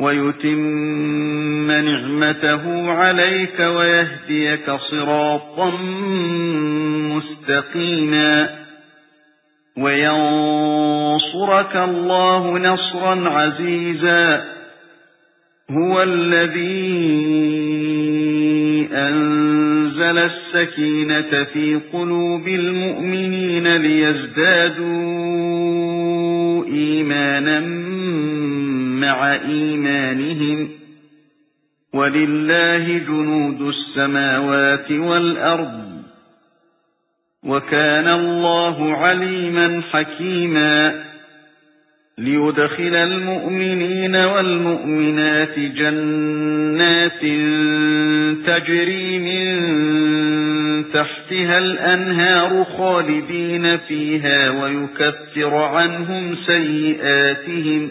وَيُتِمَّ نِعْمَتَهُ عَلَيْكَ وَيَهْدِيَكَ صِرَاطًا مُسْتَقِيمًا وَيَنصُرَكَ اللَّهُ نَصْرًا عَزِيزًا هُوَ الَّذِي أَنزَلَ السَّكِينَةَ فِي قُلُوبِ الْمُؤْمِنِينَ لِيَزْدَادُوا إِيمَانًا مَعَ إِيمَانِهِمْ وَلِلَّهِ جُنُودُ السَّمَاوَاتِ وَالْأَرْضِ وَكَانَ اللَّهُ عَلِيمًا حَكِيمًا لِيُدْخِلَ الْمُؤْمِنِينَ وَالْمُؤْمِنَاتِ جَنَّاتٍ تَجْرِي مِن تَحْتِهَا الْأَنْهَارُ خَالِدِينَ فِيهَا وَيُكَفِّرَ عَنْهُمْ سَيِّئَاتِهِمْ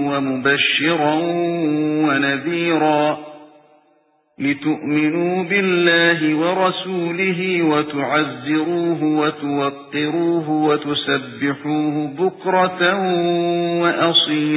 وَمُبَشِّرًا وَنَذِيرًا لِتُؤْمِنُوا بِاللَّهِ وَرَسُولِهِ وَتُعَزِّرُوهُ وَتُوَقِّرُوهُ وَتُسَبِّحُوهُ بُكْرَةً وَأَصِيلًا